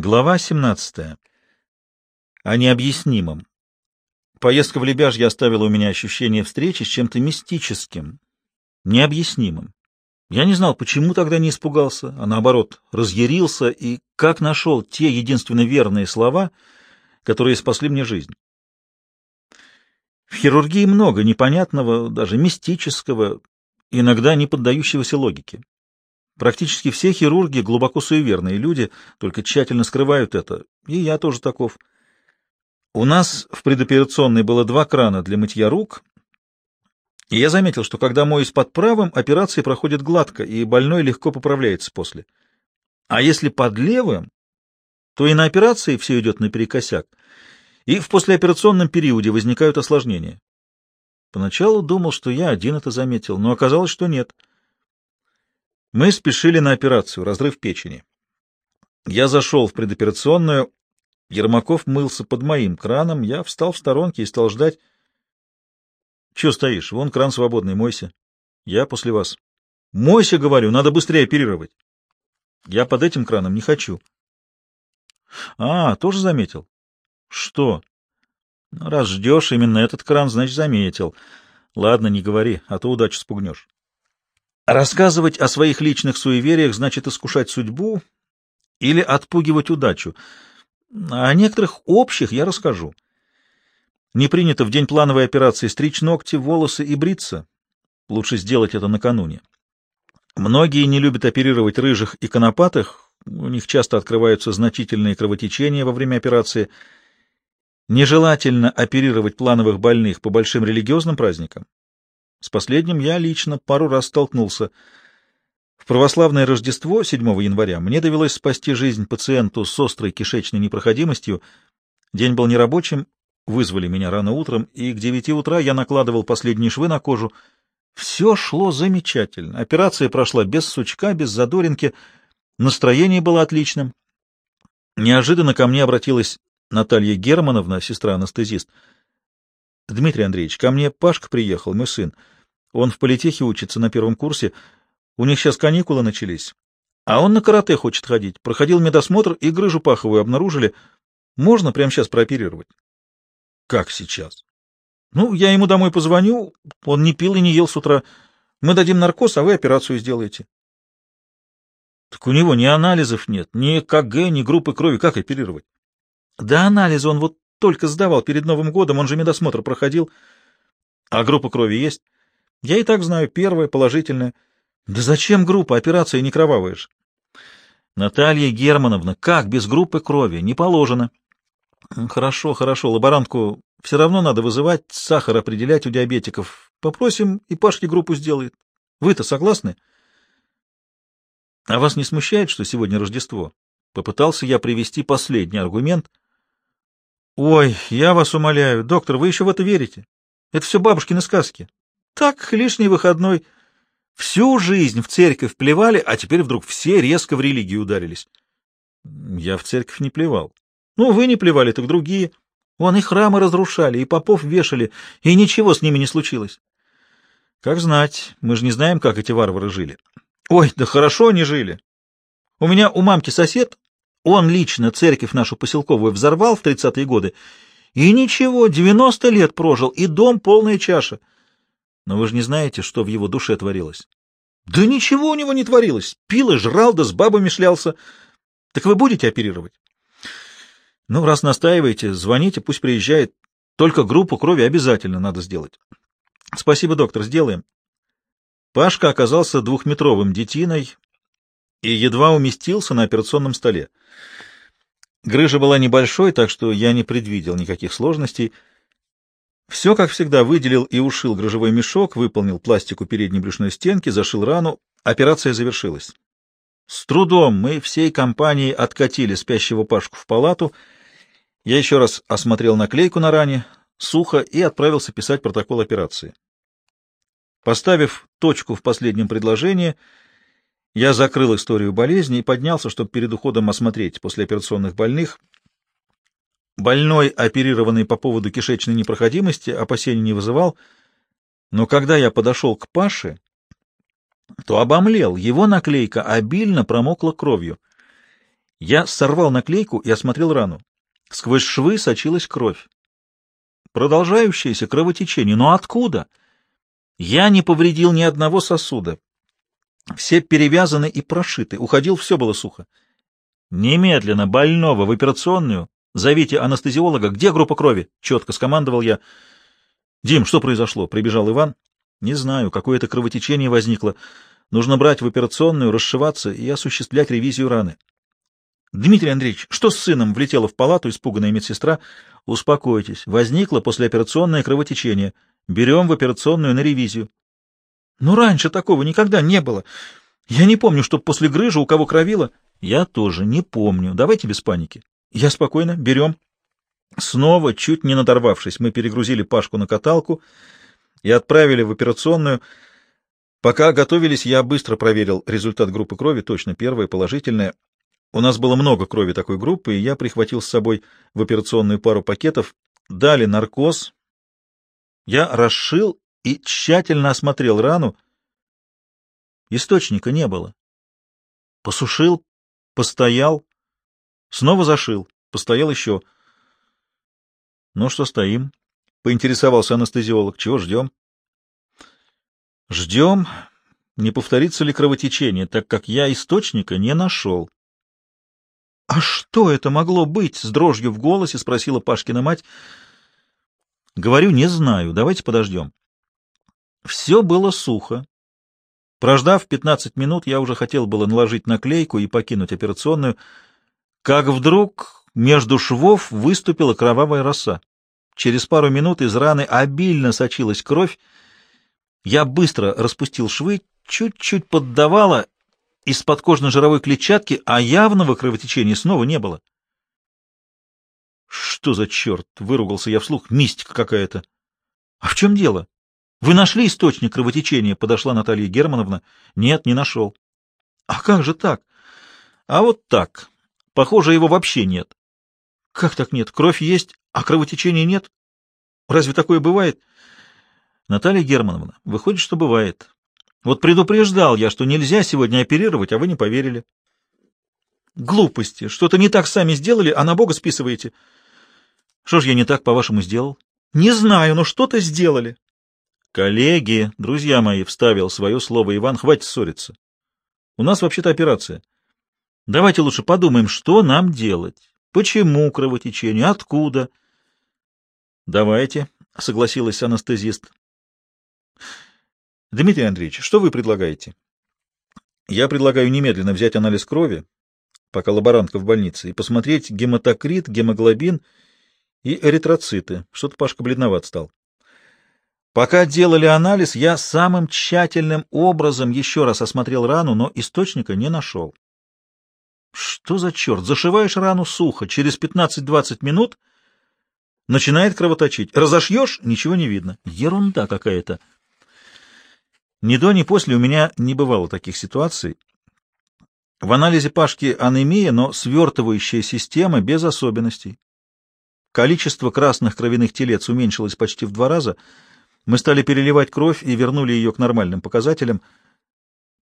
Глава 17. О необъяснимом. Поездка в Лебяжье оставила у меня ощущение встречи с чем-то мистическим, необъяснимым. Я не знал, почему тогда не испугался, а наоборот, разъярился и как нашел те единственно верные слова, которые спасли мне жизнь. В хирургии много непонятного, даже мистического, иногда не поддающегося логике. Практически все хирурги глубоко суеверные люди, только тщательно скрывают это, и я тоже таков. У нас в предоперационной было два крана для мытья рук, и я заметил, что когда моюсь под правым, операция проходит гладко, и больной легко поправляется после. А если под левым, то и на операции все идет наперекосяк, и в послеоперационном периоде возникают осложнения. Поначалу думал, что я один это заметил, но оказалось, что нет — мы спешили на операцию, разрыв печени. Я зашел в предоперационную, Ермаков мылся под моим краном, я встал в сторонке и стал ждать. — Чего стоишь? Вон кран свободный, мойся. Я после вас. — Мойся, говорю, надо быстрее оперировать. — Я под этим краном не хочу. — А, тоже заметил? — Что? Ну, — Раз ждешь именно этот кран, значит, заметил. Ладно, не говори, а то удачу спугнешь. Рассказывать о своих личных суевериях значит искушать судьбу или отпугивать удачу. О некоторых общих я расскажу. Не принято в день плановой операции стричь ногти, волосы и бриться. Лучше сделать это накануне. Многие не любят оперировать рыжих и конопатых, у них часто открываются значительные кровотечения во время операции. Нежелательно оперировать плановых больных по большим религиозным праздникам. С последним я лично пару раз столкнулся. В православное Рождество 7 января мне довелось спасти жизнь пациенту с острой кишечной непроходимостью. День был нерабочим, вызвали меня рано утром, и к девяти утра я накладывал последние швы на кожу. Все шло замечательно. Операция прошла без сучка, без задоринки. Настроение было отличным. Неожиданно ко мне обратилась Наталья Германовна, сестра-анестезист. — Дмитрий Андреевич, ко мне Пашка приехал, мой сын. Он в политехе учится на первом курсе. У них сейчас каникулы начались. А он на карате хочет ходить. Проходил медосмотр и грыжу паховую обнаружили. Можно прямо сейчас прооперировать? — Как сейчас? — Ну, я ему домой позвоню. Он не пил и не ел с утра. Мы дадим наркоз, а вы операцию сделаете. — Так у него ни анализов нет, ни КГ, ни группы крови. Как оперировать? — Да анализы он вот только сдавал перед Новым годом, он же медосмотр проходил. А группа крови есть? Я и так знаю, первая, положительная. Да зачем группа? Операция не кровавая же. Наталья Германовна, как без группы крови? Не положено. Хорошо, хорошо, лаборантку все равно надо вызывать, сахар определять у диабетиков. Попросим, и Пашке группу сделает. Вы-то согласны? А вас не смущает, что сегодня Рождество? Попытался я привести последний аргумент — Ой, я вас умоляю, доктор, вы еще в это верите? Это все бабушкины сказки. Так, лишний выходной. Всю жизнь в церковь плевали, а теперь вдруг все резко в религию ударились. Я в церковь не плевал. Ну, вы не плевали, так другие. Вон и храмы разрушали, и попов вешали, и ничего с ними не случилось. Как знать, мы же не знаем, как эти варвары жили. Ой, да хорошо они жили. У меня у мамки сосед, он лично церковь нашу поселковую взорвал в тридцатые годы, и ничего, девяносто лет прожил, и дом полная чаша. Но вы же не знаете, что в его душе творилось. Да ничего у него не творилось. Пил и жрал, да с бабами шлялся. Так вы будете оперировать? Ну, раз настаиваете, звоните, пусть приезжает. Только группу крови обязательно надо сделать. Спасибо, доктор, сделаем. Пашка оказался двухметровым детиной, и едва уместился на операционном столе. Грыжа была небольшой, так что я не предвидел никаких сложностей. Все, как всегда, выделил и ушил грыжевой мешок, выполнил пластику передней брюшной стенки, зашил рану. Операция завершилась. С трудом мы всей компанией откатили спящего Пашку в палату. Я еще раз осмотрел наклейку на ране, сухо, и отправился писать протокол операции. Поставив точку в последнем предложении, я закрыл историю болезни и поднялся, чтобы перед уходом осмотреть послеоперационных больных. Больной, оперированный по поводу кишечной непроходимости, опасений не вызывал, но когда я подошел к Паше, то обомлел, его наклейка обильно промокла кровью. Я сорвал наклейку и осмотрел рану. Сквозь швы сочилась кровь. Продолжающееся кровотечение. Но откуда? Я не повредил ни одного сосуда. Все перевязаны и прошиты. Уходил, все было сухо. Немедленно больного в операционную. Зовите анестезиолога. Где группа крови? Четко скомандовал я. Дим, что произошло? Прибежал Иван. Не знаю, какое-то кровотечение возникло. Нужно брать в операционную, расшиваться и осуществлять ревизию раны. Дмитрий Андреевич, что с сыном? Влетела в палату испуганная медсестра. Успокойтесь. Возникло послеоперационное кровотечение. Берем в операционную на ревизию. Ну, раньше такого никогда не было. Я не помню, чтоб после грыжи у кого кровило. Я тоже не помню. Давайте без паники. Я спокойно. Берем. Снова, чуть не надорвавшись, мы перегрузили Пашку на каталку и отправили в операционную. Пока готовились, я быстро проверил результат группы крови, точно первая, положительная. У нас было много крови такой группы, и я прихватил с собой в операционную пару пакетов. Дали наркоз. Я расшил и тщательно осмотрел рану. Источника не было. Посушил, постоял, снова зашил, постоял еще. Ну что, стоим? Поинтересовался анестезиолог. Чего ждем? Ждем, не повторится ли кровотечение, так как я источника не нашел. — А что это могло быть? — с дрожью в голосе спросила Пашкина мать. — Говорю, не знаю. Давайте подождем. Все было сухо. Прождав 15 минут, я уже хотел было наложить наклейку и покинуть операционную, как вдруг между швов выступила кровавая роса. Через пару минут из раны обильно сочилась кровь. Я быстро распустил швы, чуть-чуть поддавала из-под кожно-жировой клетчатки, а явного кровотечения снова не было. «Что за черт?» — выругался я вслух. «Мистика какая-то». «А в чем дело?» «Вы нашли источник кровотечения?» — подошла Наталья Германовна. «Нет, не нашел». «А как же так?» «А вот так. Похоже, его вообще нет». «Как так нет? Кровь есть, а кровотечения нет? Разве такое бывает?» «Наталья Германовна, выходит, что бывает. Вот предупреждал я, что нельзя сегодня оперировать, а вы не поверили». «Глупости. Что-то не так сами сделали, а на Бога списываете». «Что ж я не так, по-вашему, сделал?» «Не знаю, но что-то сделали». Коллеги, друзья мои, вставил свое слово Иван, хватит ссориться. У нас вообще-то операция. Давайте лучше подумаем, что нам делать. Почему кровотечение? Откуда? Давайте, согласилась анестезист. Дмитрий Андреевич, что вы предлагаете? Я предлагаю немедленно взять анализ крови, пока лаборантка в больнице, и посмотреть гематокрит, гемоглобин и эритроциты. Что-то Пашка бледноват стал. Пока делали анализ, я самым тщательным образом еще раз осмотрел рану, но источника не нашел. Что за черт? Зашиваешь рану сухо, через 15-20 минут начинает кровоточить. Разошьешь — ничего не видно. Ерунда какая-то. Ни до, ни после у меня не бывало таких ситуаций. В анализе Пашки анемия, но свертывающая система без особенностей. Количество красных кровяных телец уменьшилось почти в два раза — мы стали переливать кровь и вернули ее к нормальным показателям.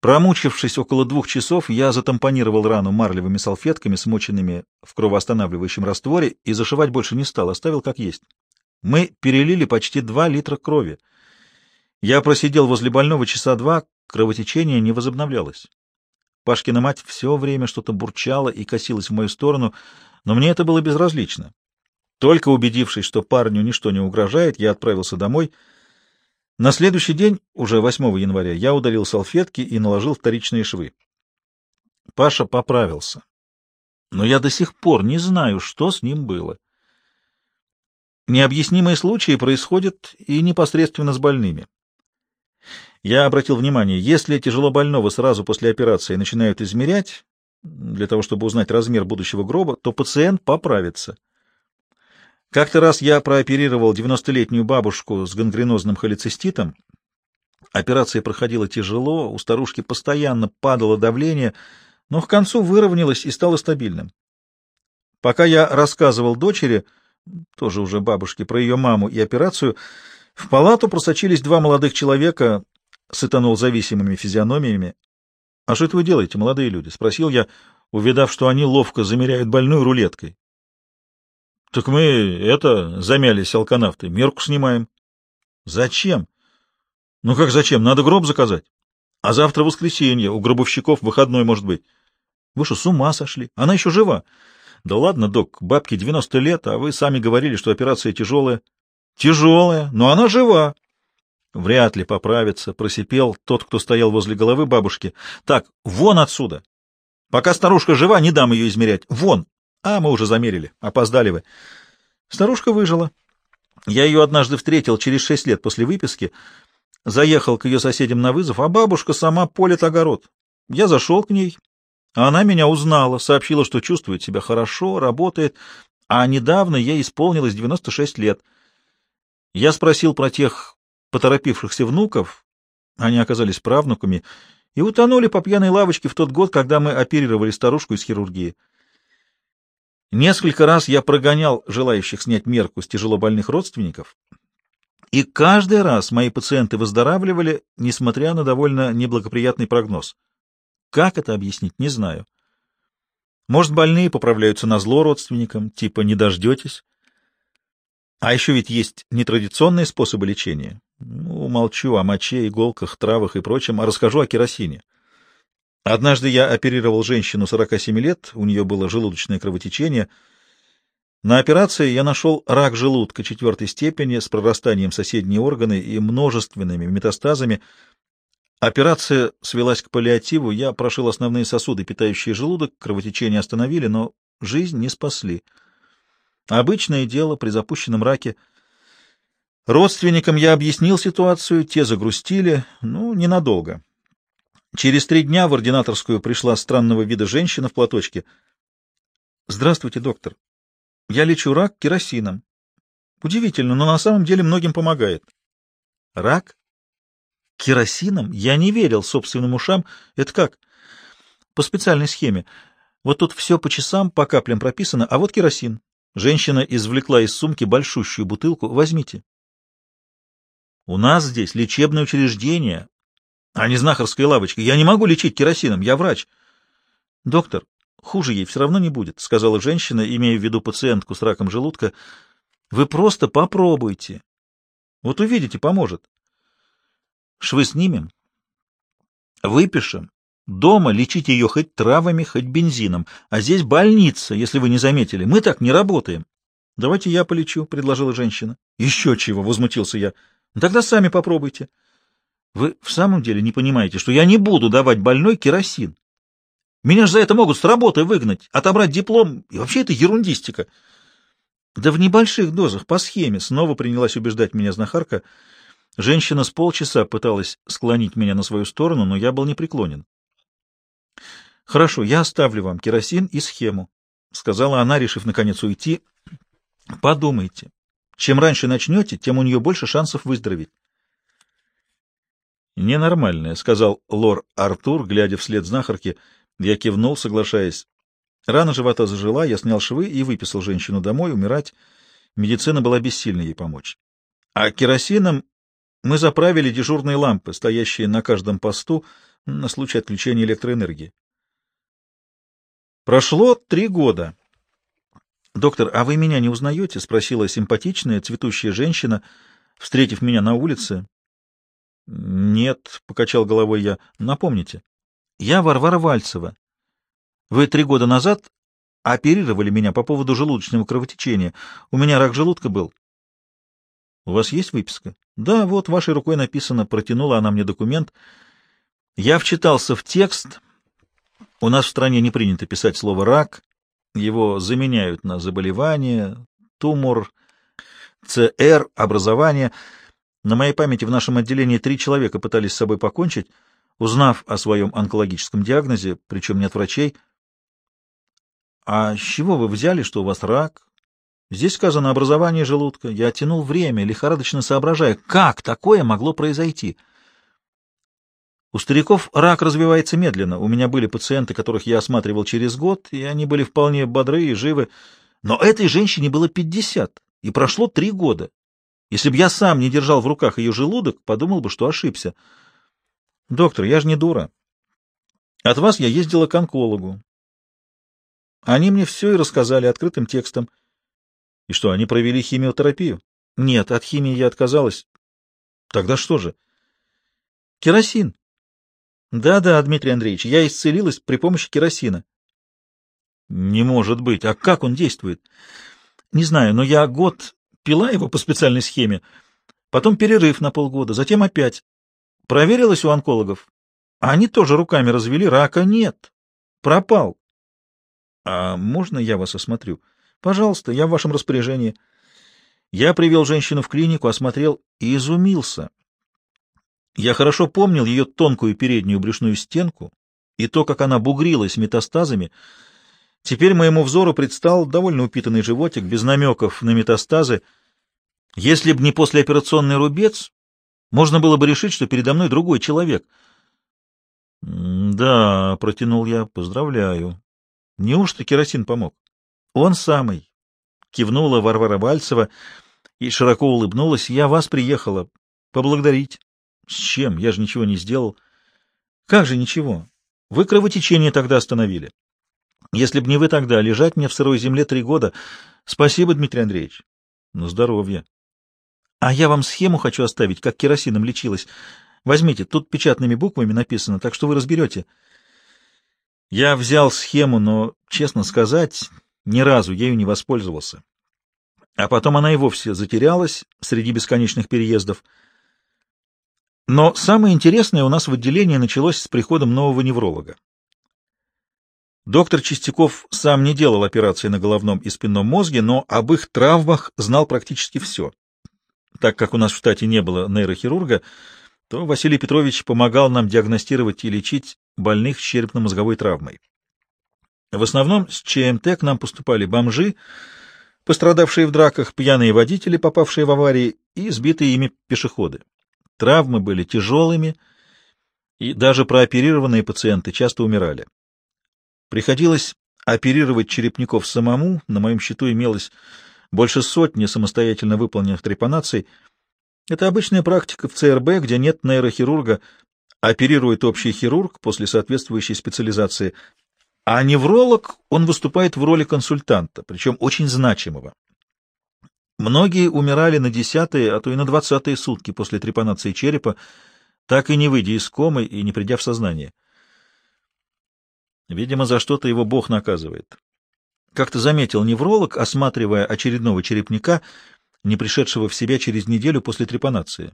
Промучившись около двух часов, я затампонировал рану марлевыми салфетками, смоченными в кровоостанавливающем растворе, и зашивать больше не стал, оставил как есть. Мы перелили почти два литра крови. Я просидел возле больного часа два, кровотечение не возобновлялось. Пашкина мать все время что-то бурчала и косилась в мою сторону, но мне это было безразлично. Только убедившись, что парню ничто не угрожает, я отправился домой — на следующий день, уже 8 января, я удалил салфетки и наложил вторичные швы. Паша поправился. Но я до сих пор не знаю, что с ним было. Необъяснимые случаи происходят и непосредственно с больными. Я обратил внимание, если тяжело больного сразу после операции начинают измерять, для того, чтобы узнать размер будущего гроба, то пациент поправится. Как-то раз я прооперировал 90-летнюю бабушку с гангренозным холециститом. Операция проходила тяжело, у старушки постоянно падало давление, но к концу выровнялось и стало стабильным. Пока я рассказывал дочери, тоже уже бабушке, про ее маму и операцию, в палату просочились два молодых человека с этанол-зависимыми физиономиями. — А что это вы делаете, молодые люди? — спросил я. увидав, что они ловко замеряют больную рулеткой. — Так мы, это, замялись алканавты, мерку снимаем. — Зачем? — Ну как зачем? Надо гроб заказать. А завтра воскресенье, у гробовщиков выходной может быть. Вы что, с ума сошли? Она еще жива. Да ладно, док, бабке 90 лет, а вы сами говорили, что операция тяжелая. Тяжелая, но она жива. Вряд ли поправится, просипел тот, кто стоял возле головы бабушки. Так, вон отсюда. Пока старушка жива, не дам ее измерять. Вон. А, мы уже замерили. Опоздали вы. Старушка выжила. Я ее однажды встретил через шесть лет после выписки. Заехал к ее соседям на вызов, а бабушка сама полит огород. Я зашел к ней, а она меня узнала, сообщила, что чувствует себя хорошо, работает, а недавно ей исполнилось 96 лет. Я спросил про тех поторопившихся внуков, они оказались правнуками, и утонули по пьяной лавочке в тот год, когда мы оперировали старушку из хирургии. Несколько раз я прогонял желающих снять мерку с тяжелобольных родственников, и каждый раз мои пациенты выздоравливали, несмотря на довольно неблагоприятный прогноз. Как это объяснить, не знаю. Может, больные поправляются на зло родственникам, типа «не дождетесь». А еще ведь есть нетрадиционные способы лечения. Ну, молчу о моче, иголках, травах и прочем, а расскажу о керосине. Однажды я оперировал женщину 47 лет, у нее было желудочное кровотечение — на операции я нашел рак желудка четвертой степени с прорастанием соседней органы и множественными метастазами. Операция свелась к паллиативу, я прошил основные сосуды, питающие желудок, кровотечение остановили, но жизнь не спасли. Обычное дело при запущенном раке. Родственникам я объяснил ситуацию, те загрустили, ну, ненадолго. Через три дня в ординаторскую пришла странного вида женщина в платочке. — Здравствуйте, доктор. Я лечу рак керосином. Удивительно, но на самом деле многим помогает. Рак? Керосином? Я не верил собственным ушам. Это как? По специальной схеме. Вот тут все по часам, по каплям прописано, а вот керосин. Женщина извлекла из сумки большущую бутылку. Возьмите. У нас здесь лечебное учреждение, а не знахарская лавочка. Я не могу лечить керосином, я врач. Доктор, Хуже ей все равно не будет, — сказала женщина, имея в виду пациентку с раком желудка. — Вы просто попробуйте. Вот увидите, поможет. Швы снимем, выпишем. Дома лечите ее хоть травами, хоть бензином. А здесь больница, если вы не заметили. Мы так не работаем. — Давайте я полечу, — предложила женщина. — Еще чего, — возмутился я. — Тогда сами попробуйте. — Вы в самом деле не понимаете, что я не буду давать больной керосин. Меня же за это могут с работы выгнать, отобрать диплом, и вообще это ерундистика. Да в небольших дозах, по схеме, снова принялась убеждать меня знахарка. Женщина с полчаса пыталась склонить меня на свою сторону, но я был непреклонен. — Хорошо, я оставлю вам керосин и схему, — сказала она, решив наконец уйти. — Подумайте. Чем раньше начнете, тем у нее больше шансов выздороветь. — Ненормальная, — сказал лор Артур, глядя вслед знахарки, — я кивнул, соглашаясь. Рана живота зажила, я снял швы и выписал женщину домой умирать. Медицина была бессильна ей помочь. А керосином мы заправили дежурные лампы, стоящие на каждом посту на случай отключения электроэнергии. Прошло три года. «Доктор, а вы меня не узнаете?» — спросила симпатичная, цветущая женщина, встретив меня на улице. «Нет», — покачал головой я, — «напомните». Я Варвара Вальцева. Вы три года назад оперировали меня по поводу желудочного кровотечения. У меня рак желудка был. У вас есть выписка? Да, вот вашей рукой написано. Протянула она мне документ. Я вчитался в текст. У нас в стране не принято писать слово «рак». Его заменяют на заболевание, тумор, ЦР, образование. На моей памяти в нашем отделении три человека пытались с собой покончить. Узнав о своем онкологическом диагнозе, причем не от врачей, «А с чего вы взяли, что у вас рак?» Здесь сказано образование желудка. Я тянул время, лихорадочно соображая, как такое могло произойти. У стариков рак развивается медленно. У меня были пациенты, которых я осматривал через год, и они были вполне бодры и живы. Но этой женщине было пятьдесят, и прошло три года. Если бы я сам не держал в руках ее желудок, подумал бы, что ошибся. Доктор, я же не дура. От вас я ездила к онкологу. Они мне все и рассказали открытым текстом. И что, они провели химиотерапию? Нет, от химии я отказалась. Тогда что же? Керосин. Да-да, Дмитрий Андреевич, я исцелилась при помощи керосина. Не может быть. А как он действует? Не знаю, но я год пила его по специальной схеме, потом перерыв на полгода, затем опять. Проверилась у онкологов. Они тоже руками развели, рака нет. Пропал. А можно я вас осмотрю? Пожалуйста, я в вашем распоряжении. Я привел женщину в клинику, осмотрел и изумился. Я хорошо помнил ее тонкую переднюю брюшную стенку и то, как она бугрилась метастазами. Теперь моему взору предстал довольно упитанный животик, без намеков на метастазы. Если б не послеоперационный рубец, можно было бы решить, что передо мной другой человек. — Да, — протянул я, — поздравляю. Неужто керосин помог? — Он самый, — кивнула Варвара Вальцева и широко улыбнулась. — Я вас приехала поблагодарить. — С чем? Я же ничего не сделал. — Как же ничего? Вы кровотечение тогда остановили. Если б не вы тогда, лежать мне в сырой земле три года. Спасибо, Дмитрий Андреевич. На здоровье. А я вам схему хочу оставить, как керосином лечилась. Возьмите, тут печатными буквами написано, так что вы разберете. Я взял схему, но, честно сказать, ни разу ею не воспользовался. А потом она и вовсе затерялась среди бесконечных переездов. Но самое интересное у нас в отделении началось с приходом нового невролога. Доктор Чистяков сам не делал операции на головном и спинном мозге, но об их травмах знал практически все. Так как у нас в штате не было нейрохирурга, то Василий Петрович помогал нам диагностировать и лечить больных с черепно-мозговой травмой. В основном с ЧМТ к нам поступали бомжи, пострадавшие в драках, пьяные водители, попавшие в аварии, и сбитые ими пешеходы. Травмы были тяжелыми, и даже прооперированные пациенты часто умирали. Приходилось оперировать черепников самому, на моем счету имелось больше сотни самостоятельно выполненных трепанаций. Это обычная практика в ЦРБ, где нет нейрохирурга, оперирует общий хирург после соответствующей специализации, а невролог, он выступает в роли консультанта, причем очень значимого. Многие умирали на десятые, а то и на двадцатые сутки после трепанации черепа, так и не выйдя из комы и не придя в сознание. Видимо, за что-то его Бог наказывает. Как-то заметил невролог, осматривая очередного черепника, не пришедшего в себя через неделю после трепанации.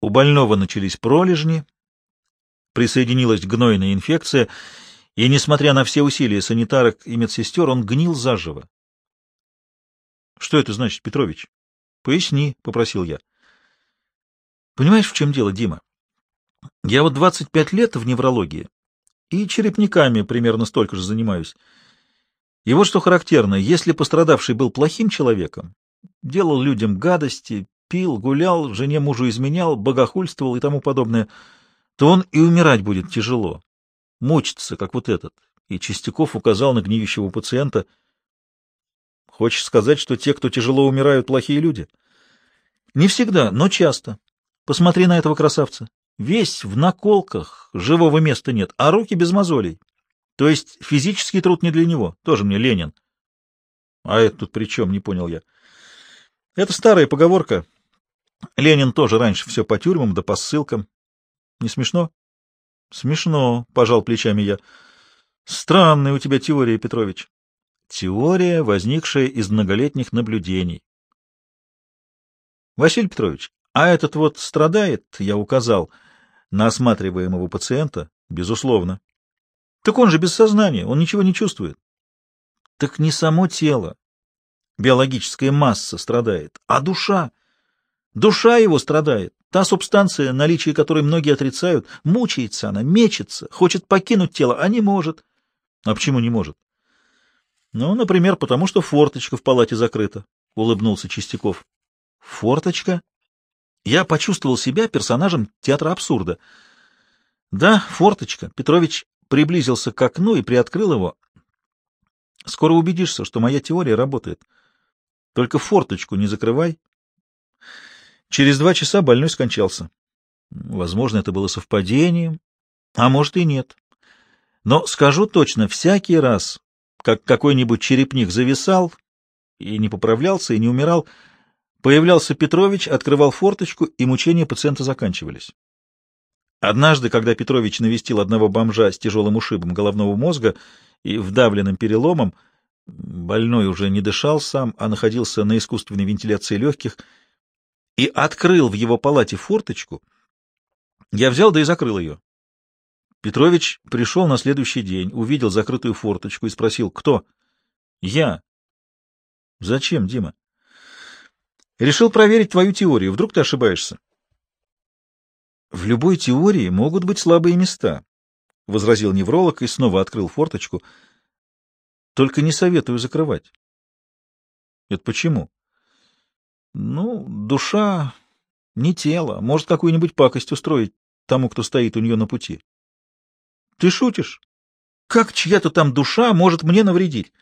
У больного начались пролежни, присоединилась гнойная инфекция, и, несмотря на все усилия санитарок и медсестер, он гнил заживо. Что это значит, Петрович? Поясни, — попросил я. Понимаешь, в чем дело, Дима? Я вот 25 лет в неврологии и черепниками примерно столько же занимаюсь. И вот что характерно, если пострадавший был плохим человеком, делал людям гадости, пил, гулял, жене мужу изменял, богохульствовал и тому подобное, то он и умирать будет тяжело, мучиться, как вот этот. И Чистяков указал на гниющего пациента — Хочешь сказать, что те, кто тяжело умирают, плохие люди? Не всегда, но часто. Посмотри на этого красавца. Весь в наколках, живого места нет, а руки без мозолей. То есть физический труд не для него. Тоже мне Ленин. А это тут при чем, не понял я. Это старая поговорка. Ленин тоже раньше все по тюрьмам да по ссылкам. Не смешно? Смешно, пожал плечами я. Странная у тебя теория, Петрович. Теория, возникшая из многолетних наблюдений. Василий Петрович, а этот вот страдает, я указал, на осматриваемого пациента, безусловно. Так он же без сознания, он ничего не чувствует. Так не само тело, биологическая масса страдает, а душа. Душа его страдает. Та субстанция, наличие которой многие отрицают, мучается она, мечется, хочет покинуть тело, а не может. А почему не может? Ну, например, потому что форточка в палате закрыта, — улыбнулся Чистяков. Форточка? Я почувствовал себя персонажем театра абсурда. Да, форточка. Петрович приблизился к окну и приоткрыл его. Скоро убедишься, что моя теория работает. Только форточку не закрывай. Через два часа больной скончался. Возможно, это было совпадением, а может и нет. Но скажу точно, всякий раз, как какой-нибудь черепник зависал и не поправлялся, и не умирал, появлялся Петрович, открывал форточку, и мучения пациента заканчивались. Однажды, когда Петрович навестил одного бомжа с тяжелым ушибом головного мозга и вдавленным переломом, больной уже не дышал сам, а находился на искусственной вентиляции легких, и открыл в его палате форточку, я взял да и закрыл ее. Петрович пришел на следующий день, увидел закрытую форточку и спросил, кто? Я. Зачем, Дима? Решил проверить твою теорию. Вдруг ты ошибаешься? В любой теории могут быть слабые места, — возразил невролог и снова открыл форточку. Только не советую закрывать. Это почему? Ну, душа не тело, может какую-нибудь пакость устроить тому, кто стоит у нее на пути. Ты шутишь? Как чья-то там душа может мне навредить?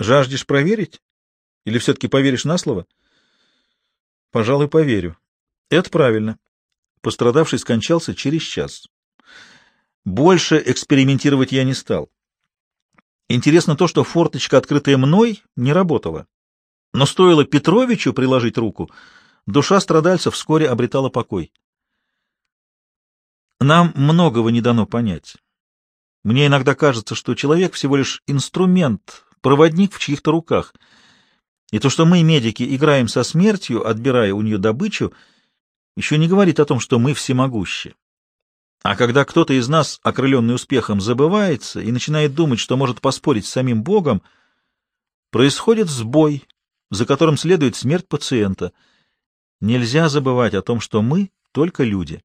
Жаждешь проверить? Или все-таки поверишь на слово? Пожалуй, поверю. Это правильно. Пострадавший скончался через час. Больше экспериментировать я не стал. Интересно то, что форточка, открытая мной, не работала. Но стоило Петровичу приложить руку, душа страдальца вскоре обретала покой. Нам многого не дано понять. Мне иногда кажется, что человек всего лишь инструмент, проводник в чьих-то руках. И то, что мы, медики, играем со смертью, отбирая у нее добычу, еще не говорит о том, что мы всемогущи. А когда кто-то из нас, окрыленный успехом, забывается и начинает думать, что может поспорить с самим Богом, происходит сбой, за которым следует смерть пациента. Нельзя забывать о том, что мы только люди.